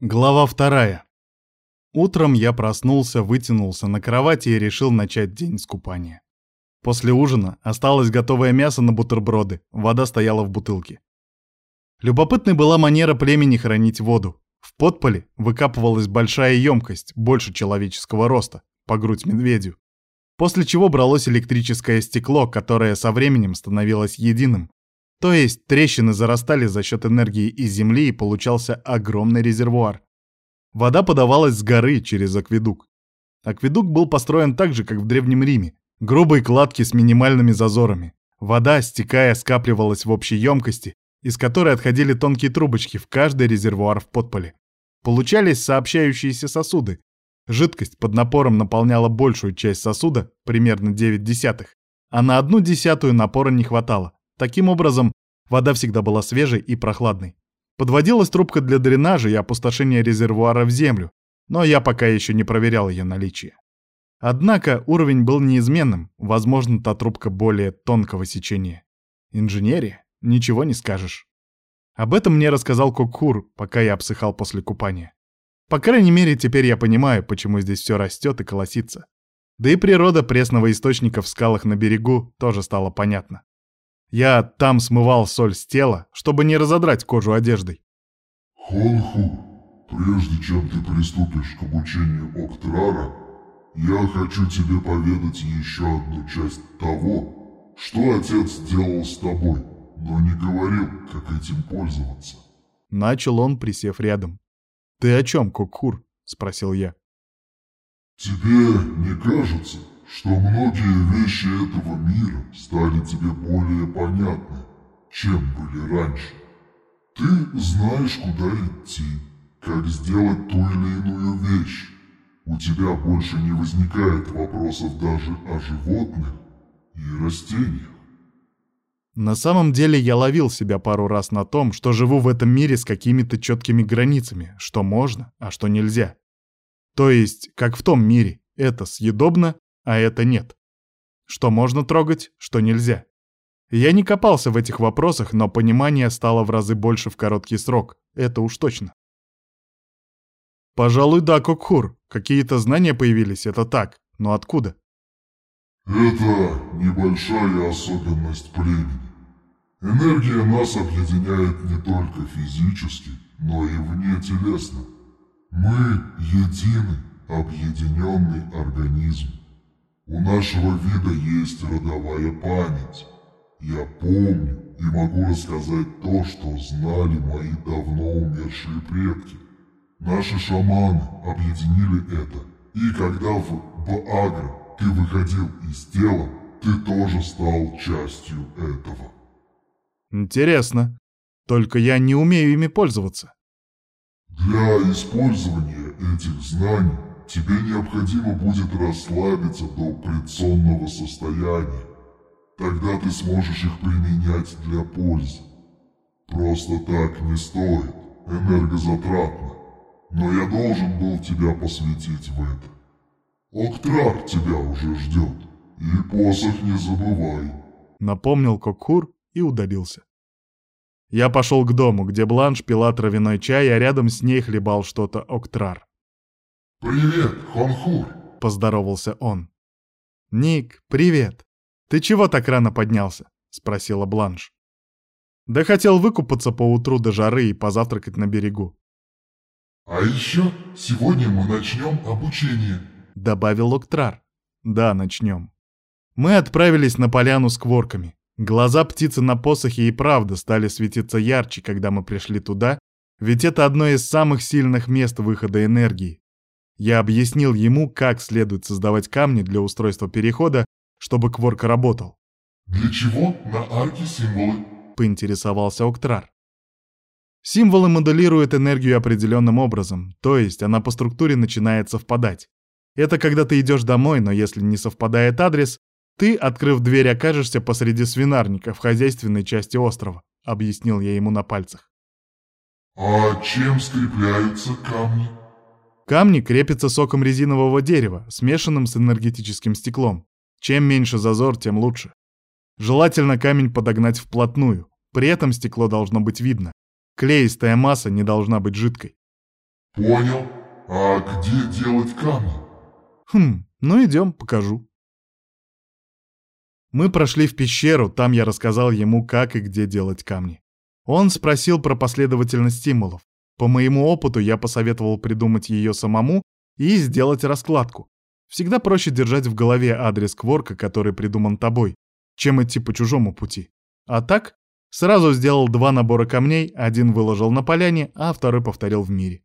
Глава вторая. Утром я проснулся, вытянулся на кровати и решил начать день с купания. После ужина осталось готовое мясо на бутерброды, вода стояла в бутылке. Любопытной была манера племени хранить воду. В подполе выкапывалась большая емкость, больше человеческого роста, по грудь медведю. После чего бралось электрическое стекло, которое со временем становилось единым, то есть трещины зарастали за счет энергии из земли и получался огромный резервуар. Вода подавалась с горы через акведук. Акведук был построен так же, как в Древнем Риме. Грубые кладки с минимальными зазорами. Вода, стекая, скапливалась в общей емкости, из которой отходили тонкие трубочки в каждый резервуар в подполе. Получались сообщающиеся сосуды. Жидкость под напором наполняла большую часть сосуда, примерно 9 десятых, а на одну десятую напора не хватало. Таким образом, вода всегда была свежей и прохладной. Подводилась трубка для дренажа и опустошения резервуара в землю, но я пока еще не проверял ее наличие. Однако уровень был неизменным, возможно, та трубка более тонкого сечения. Инженерия? Ничего не скажешь. Об этом мне рассказал Кокхур, пока я обсыхал после купания. По крайней мере, теперь я понимаю, почему здесь все растет и колосится. Да и природа пресного источника в скалах на берегу тоже стала понятна. Я там смывал соль с тела, чтобы не разодрать кожу одеждой. Хонху, прежде чем ты приступишь к обучению Октрара, я хочу тебе поведать еще одну часть того, что отец сделал с тобой, но не говорил, как этим пользоваться. Начал он, присев рядом. «Ты о чем, Кокхур?» — спросил я. «Тебе не кажется, что многие вещи этого мира стали тебе более понятны, чем были раньше. Ты знаешь, куда идти, как сделать ту или иную вещь. У тебя больше не возникает вопросов даже о животных и растениях. На самом деле я ловил себя пару раз на том, что живу в этом мире с какими-то четкими границами, что можно, а что нельзя. То есть, как в том мире, это съедобно, а это нет. Что можно трогать, что нельзя. Я не копался в этих вопросах, но понимание стало в разы больше в короткий срок, это уж точно. Пожалуй, да, Кокхур, какие-то знания появились, это так, но откуда? Это небольшая особенность племени. Энергия нас объединяет не только физически, но и вне телесно. Мы единый, объединенный организм. У нашего вида есть родовая память. Я помню и могу рассказать то, что знали мои давно умершие предки. Наши шаманы объединили это. И когда в Баагра ты выходил из тела, ты тоже стал частью этого. Интересно. Только я не умею ими пользоваться. Для использования этих знаний тебе необходимо будет расслабиться до предсонного состояния. Тогда ты сможешь их применять для пользы. Просто так не стоит, энергозатратно. Но я должен был тебя посвятить в это. Октрак тебя уже ждет. И посох не забывай. Напомнил Кокхур и удалился. Я пошел к дому, где Бланш пила травяной чай, а рядом с ней хлебал что-то Октрар. «Привет, Хонхур!» — поздоровался он. «Ник, привет! Ты чего так рано поднялся?» — спросила Бланш. «Да хотел выкупаться по утру до жары и позавтракать на берегу». «А еще сегодня мы начнем обучение», — добавил Октрар. «Да, начнем». Мы отправились на поляну с кворками. Глаза птицы на посохе и правда стали светиться ярче, когда мы пришли туда, ведь это одно из самых сильных мест выхода энергии, я объяснил ему, как следует создавать камни для устройства перехода, чтобы Кворк работал. «Для чего на арке символы?» — поинтересовался Октрар. Символы моделируют энергию определенным образом, то есть она по структуре начинает совпадать. Это когда ты идешь домой, но если не совпадает адрес, ты, открыв дверь, окажешься посреди свинарника в хозяйственной части острова, объяснил я ему на пальцах. «А чем скрепляются камни?» Камни крепятся соком резинового дерева, смешанным с энергетическим стеклом. Чем меньше зазор, тем лучше. Желательно камень подогнать вплотную, при этом стекло должно быть видно. Клеистая масса не должна быть жидкой. Понял. А где делать камни? Хм, ну идем, покажу. Мы прошли в пещеру, там я рассказал ему, как и где делать камни. Он спросил про последовательность стимулов. По моему опыту я посоветовал придумать ее самому и сделать раскладку. Всегда проще держать в голове адрес кворка, который придуман тобой, чем идти по чужому пути. А так, сразу сделал два набора камней, один выложил на поляне, а второй повторил в мире.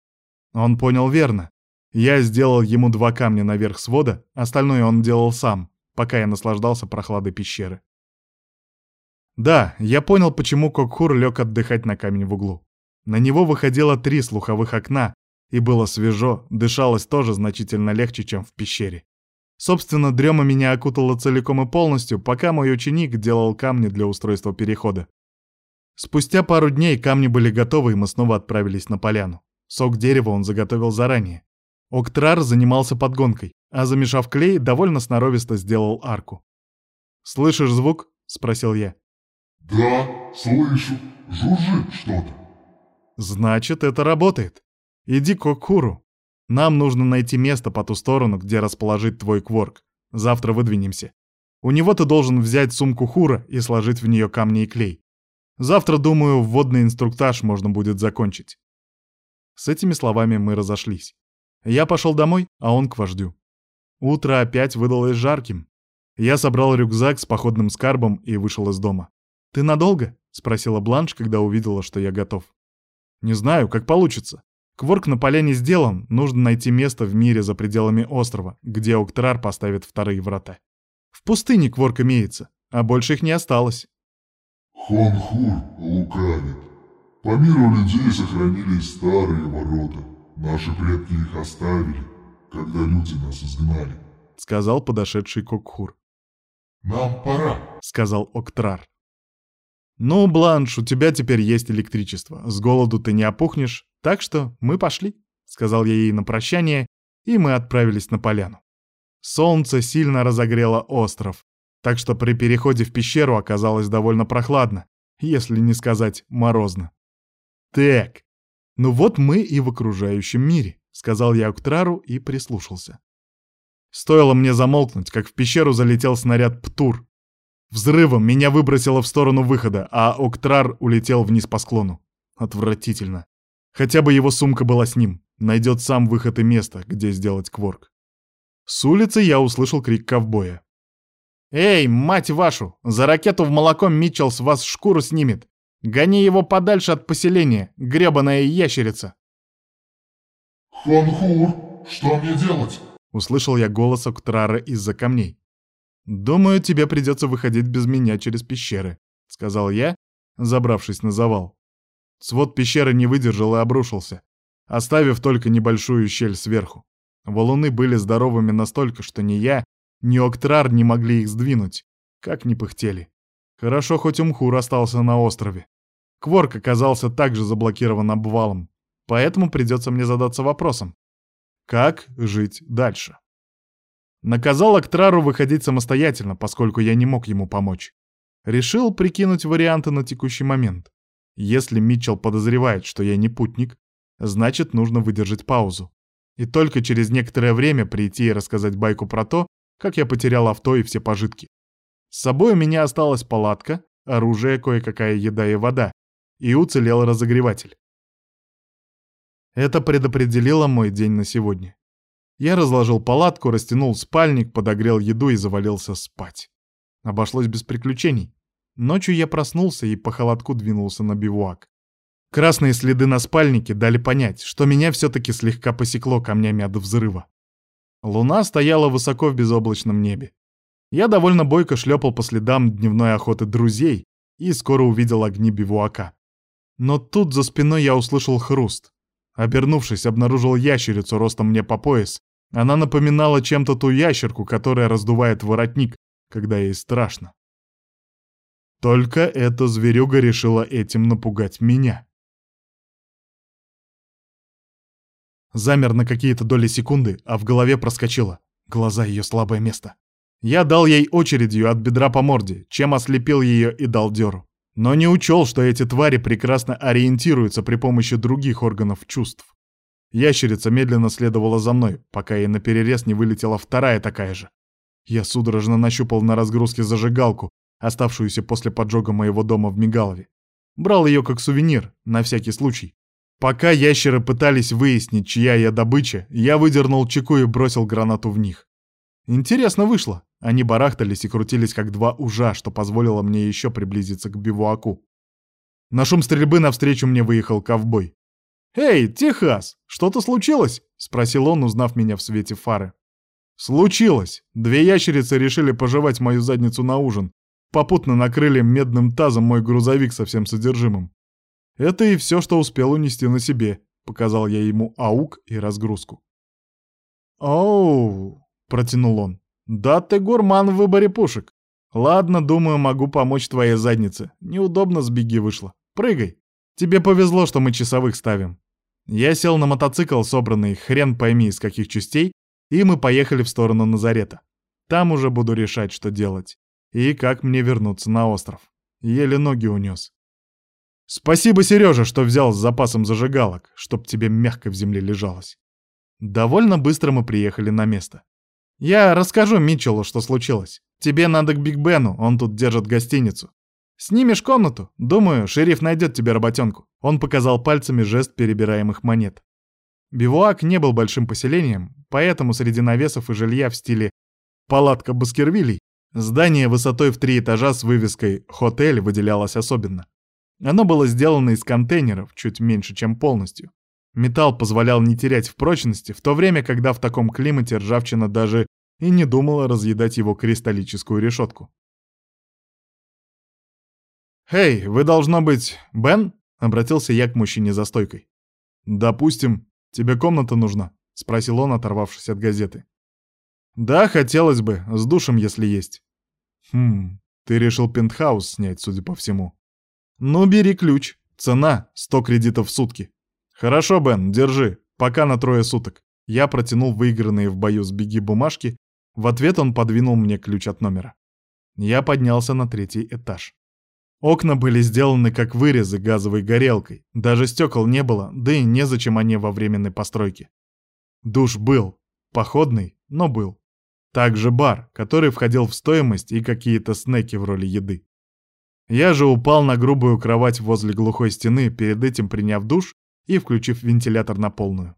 Он понял верно. Я сделал ему два камня наверх свода, остальное он делал сам, пока я наслаждался прохладой пещеры. Да, я понял, почему Кокхур лег отдыхать на камень в углу. На него выходило три слуховых окна, и было свежо, дышалось тоже значительно легче, чем в пещере. Собственно, дрема меня окутала целиком и полностью, пока мой ученик делал камни для устройства перехода. Спустя пару дней камни были готовы, и мы снова отправились на поляну. Сок дерева он заготовил заранее. Октрар занимался подгонкой, а замешав клей, довольно сноровисто сделал арку. «Слышишь звук?» — спросил я. Да, слышу. Жужжит что-то. «Значит, это работает. Иди к Окуру. Нам нужно найти место по ту сторону, где расположить твой кворк. Завтра выдвинемся. У него ты должен взять сумку Хура и сложить в нее камни и клей. Завтра, думаю, вводный инструктаж можно будет закончить». С этими словами мы разошлись. Я пошел домой, а он к вождю. Утро опять выдалось жарким. Я собрал рюкзак с походным скарбом и вышел из дома. «Ты надолго?» — спросила Бланш, когда увидела, что я готов. «Не знаю, как получится. Кворк на поляне сделан, нужно найти место в мире за пределами острова, где Октрар поставит вторые врата. В пустыне Кворк имеется, а больше их не осталось». Хонхур лукавит. По миру людей сохранились старые ворота. Наши предки их оставили, когда люди нас изгнали. Сказал подошедший Кокхур. Нам пора, сказал Октрар. Ну, Бланш, у тебя теперь есть электричество. С голоду ты не опухнешь, так что мы пошли, сказал я ей на прощание, и мы отправились на поляну. Солнце сильно разогрело остров, так что при переходе в пещеру оказалось довольно прохладно, если не сказать морозно. Так, ну вот мы и в окружающем мире, сказал я Октрару и прислушался. Стоило мне замолкнуть, как в пещеру залетел снаряд Птур. Взрывом меня выбросило в сторону выхода, а Октрар улетел вниз по склону. Отвратительно. Хотя бы его сумка была с ним. Найдет сам выход и место, где сделать кворк. С улицы я услышал крик ковбоя. «Эй, мать вашу! За ракету в молоко Митчелл с вас шкуру снимет! Гони его подальше от поселения, гребаная ящерица!» «Хонхур, что мне делать?» Услышал я голос Октрара из-за камней. «Думаю, тебе придется выходить без меня через пещеры», — сказал я, забравшись на завал. Свод пещеры не выдержал и обрушился, оставив только небольшую щель сверху. Валуны были здоровыми настолько, что ни я, ни Октрар не могли их сдвинуть, как ни пыхтели. Хорошо, хоть Умхур остался на острове. Кворк оказался также заблокирован обвалом, поэтому придется мне задаться вопросом. Как жить дальше? Наказал Актрару выходить самостоятельно, поскольку я не мог ему помочь. Решил прикинуть варианты на текущий момент. Если Митчелл подозревает, что я не путник, значит, нужно выдержать паузу. И только через некоторое время прийти и рассказать байку про то, как я потерял авто и все пожитки. С собой у меня осталась палатка, оружие, кое-какая еда и вода, и уцелел разогреватель. Это предопределило мой день на сегодня. Я разложил палатку, растянул спальник, подогрел еду и завалился спать. Обошлось без приключений. Ночью я проснулся и по холодку двинулся на бивуак. Красные следы на спальнике дали понять, что меня все-таки слегка посекло камнями от взрыва. Луна стояла высоко в безоблачном небе. Я довольно бойко шлепал по следам дневной охоты друзей и скоро увидел огни бивуака. Но тут за спиной я услышал хруст. Обернувшись, обнаружил ящерицу ростом мне по пояс, она напоминала чем-то ту ящерку, которая раздувает воротник, когда ей страшно. Только эта зверюга решила этим напугать меня. Замер на какие-то доли секунды, а в голове проскочило. Глаза ее слабое место. Я дал ей очередью от бедра по морде, чем ослепил ее и дал дёру. Но не учел, что эти твари прекрасно ориентируются при помощи других органов чувств. Ящерица медленно следовала за мной, пока ей наперерез не вылетела вторая такая же. Я судорожно нащупал на разгрузке зажигалку, оставшуюся после поджога моего дома в Мигалове. Брал ее как сувенир, на всякий случай. Пока ящеры пытались выяснить, чья я добыча, я выдернул чеку и бросил гранату в них. Интересно вышло. Они барахтались и крутились как два ужа, что позволило мне еще приблизиться к бивуаку. На шум стрельбы навстречу мне выехал ковбой. «Эй, Техас, что-то случилось?» — спросил он, узнав меня в свете фары. «Случилось. Две ящерицы решили пожевать мою задницу на ужин. Попутно накрыли медным тазом мой грузовик со всем содержимым. Это и все, что успел унести на себе», — показал я ему аук и разгрузку. «Оу», — протянул он, — «да ты гурман в выборе пушек. Ладно, думаю, могу помочь твоей заднице. Неудобно с беги вышло. Прыгай. Тебе повезло, что мы часовых ставим. Я сел на мотоцикл, собранный хрен пойми из каких частей, и мы поехали в сторону Назарета. Там уже буду решать, что делать. И как мне вернуться на остров. Еле ноги унес. Спасибо, Сережа, что взял с запасом зажигалок, чтоб тебе мягко в земле лежалось. Довольно быстро мы приехали на место. Я расскажу Митчеллу, что случилось. Тебе надо к Биг Бену, он тут держит гостиницу. Снимешь комнату? Думаю, шериф найдет тебе работенку. Он показал пальцами жест перебираемых монет. Бивуак не был большим поселением, поэтому среди навесов и жилья в стиле «палатка Баскервилей» здание высотой в три этажа с вывеской «Хотель» выделялось особенно. Оно было сделано из контейнеров, чуть меньше, чем полностью. Металл позволял не терять в прочности, в то время, когда в таком климате ржавчина даже и не думала разъедать его кристаллическую решетку. «Эй, вы должно быть Бен?» — обратился я к мужчине за стойкой. «Допустим, тебе комната нужна?» — спросил он, оторвавшись от газеты. «Да, хотелось бы, с душем, если есть». «Хм, ты решил пентхаус снять, судя по всему». «Ну, бери ключ. Цена — сто кредитов в сутки». «Хорошо, Бен, держи. Пока на трое суток». Я протянул выигранные в бою с беги бумажки. В ответ он подвинул мне ключ от номера. Я поднялся на третий этаж. Окна были сделаны как вырезы газовой горелкой, даже стекол не было, да и незачем они во временной постройке. Душ был, походный, но был. Также бар, который входил в стоимость и какие-то снеки в роли еды. Я же упал на грубую кровать возле глухой стены, перед этим приняв душ и включив вентилятор на полную.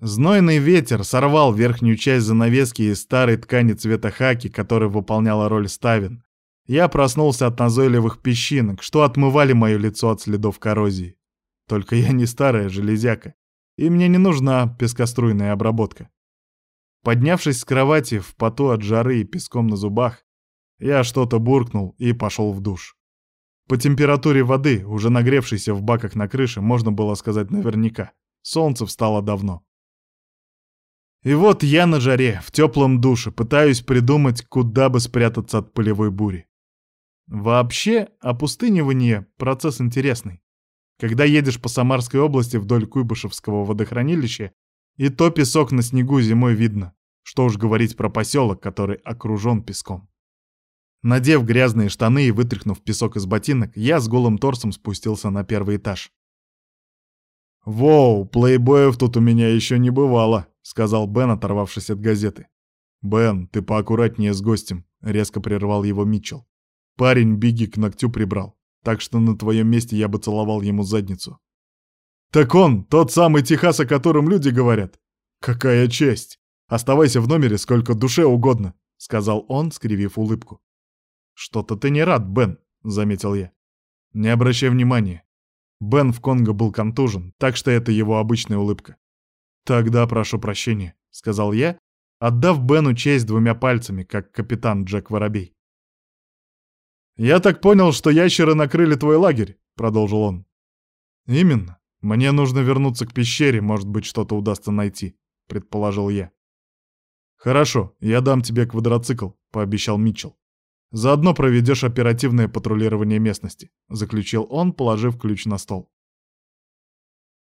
Знойный ветер сорвал верхнюю часть занавески из старой ткани цвета хаки, которая выполняла роль ставен, я проснулся от назойливых песчинок, что отмывали мое лицо от следов коррозии. Только я не старая железяка, и мне не нужна пескоструйная обработка. Поднявшись с кровати в поту от жары и песком на зубах, я что-то буркнул и пошел в душ. По температуре воды, уже нагревшейся в баках на крыше, можно было сказать наверняка. Солнце встало давно. И вот я на жаре, в теплом душе, пытаюсь придумать, куда бы спрятаться от полевой бури. Вообще, опустынивание — процесс интересный. Когда едешь по Самарской области вдоль Куйбышевского водохранилища, и то песок на снегу зимой видно. Что уж говорить про поселок, который окружен песком. Надев грязные штаны и вытряхнув песок из ботинок, я с голым торсом спустился на первый этаж. «Воу, плейбоев тут у меня еще не бывало», — сказал Бен, оторвавшись от газеты. «Бен, ты поаккуратнее с гостем», — резко прервал его Митчелл. Парень Бигги к ногтю прибрал, так что на твоем месте я бы целовал ему задницу. Так он, тот самый Техас, о котором люди говорят. Какая честь! Оставайся в номере сколько душе угодно, сказал он, скривив улыбку. Что-то ты не рад, Бен, заметил я. Не обращай внимания. Бен в Конго был контужен, так что это его обычная улыбка. «Тогда прошу прощения», — сказал я, отдав Бену честь двумя пальцами, как капитан Джек Воробей. «Я так понял, что ящеры накрыли твой лагерь», — продолжил он. «Именно. Мне нужно вернуться к пещере, может быть, что-то удастся найти», — предположил я. «Хорошо, я дам тебе квадроцикл», — пообещал Митчелл. «Заодно проведешь оперативное патрулирование местности», — заключил он, положив ключ на стол.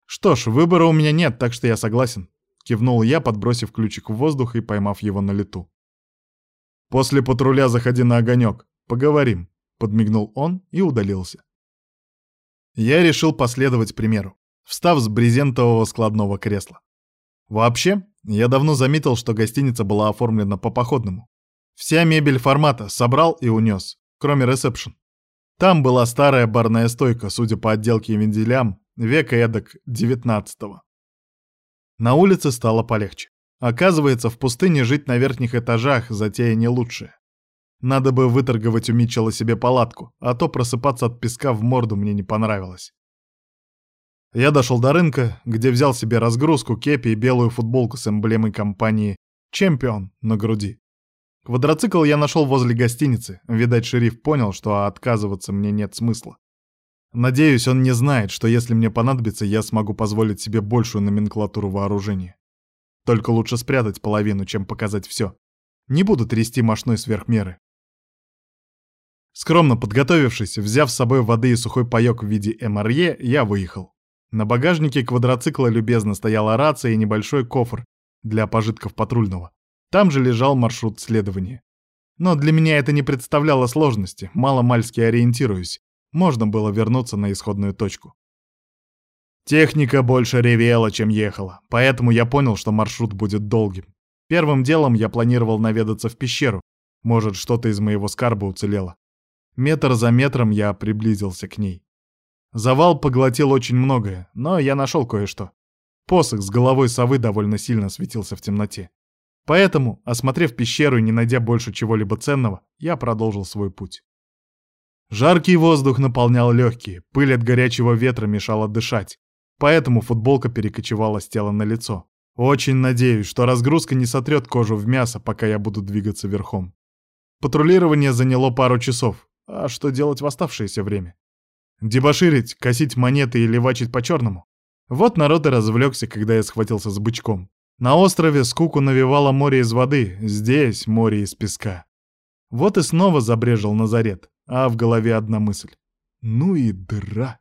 «Что ж, выбора у меня нет, так что я согласен», — кивнул я, подбросив ключик в воздух и поймав его на лету. «После патруля заходи на огонек. Поговорим», Подмигнул он и удалился. Я решил последовать примеру, встав с брезентового складного кресла. Вообще, я давно заметил, что гостиница была оформлена по-походному. Вся мебель формата собрал и унес, кроме ресепшн. Там была старая барная стойка, судя по отделке и венделям, века эдак девятнадцатого. На улице стало полегче. Оказывается, в пустыне жить на верхних этажах затея не лучшая. Надо бы выторговать у Митчелла себе палатку, а то просыпаться от песка в морду мне не понравилось. Я дошел до рынка, где взял себе разгрузку, кепи и белую футболку с эмблемой компании «Чемпион» на груди. Квадроцикл я нашел возле гостиницы. Видать, шериф понял, что отказываться мне нет смысла. Надеюсь, он не знает, что если мне понадобится, я смогу позволить себе большую номенклатуру вооружения. Только лучше спрятать половину, чем показать все. Не буду трясти мошной сверх меры. Скромно подготовившись, взяв с собой воды и сухой паёк в виде МРЕ, я выехал. На багажнике квадроцикла любезно стояла рация и небольшой кофр для пожитков патрульного. Там же лежал маршрут следования. Но для меня это не представляло сложности, мало-мальски ориентируюсь можно было вернуться на исходную точку. Техника больше ревела, чем ехала, поэтому я понял, что маршрут будет долгим. Первым делом я планировал наведаться в пещеру, может, что-то из моего скарба уцелело. Метр за метром я приблизился к ней. Завал поглотил очень многое, но я нашел кое-что. Посох с головой совы довольно сильно светился в темноте. Поэтому, осмотрев пещеру и не найдя больше чего-либо ценного, я продолжил свой путь. Жаркий воздух наполнял легкие, пыль от горячего ветра мешала дышать, поэтому футболка перекочевала с тела на лицо. Очень надеюсь, что разгрузка не сотрет кожу в мясо, пока я буду двигаться верхом. Патрулирование заняло пару часов, а что делать в оставшееся время? Дебоширить, косить монеты и левачить по-черному? Вот народ и развлекся, когда я схватился с бычком. На острове скуку навевало море из воды, здесь море из песка. Вот и снова забрежил Назарет а в голове одна мысль. Ну и дыра.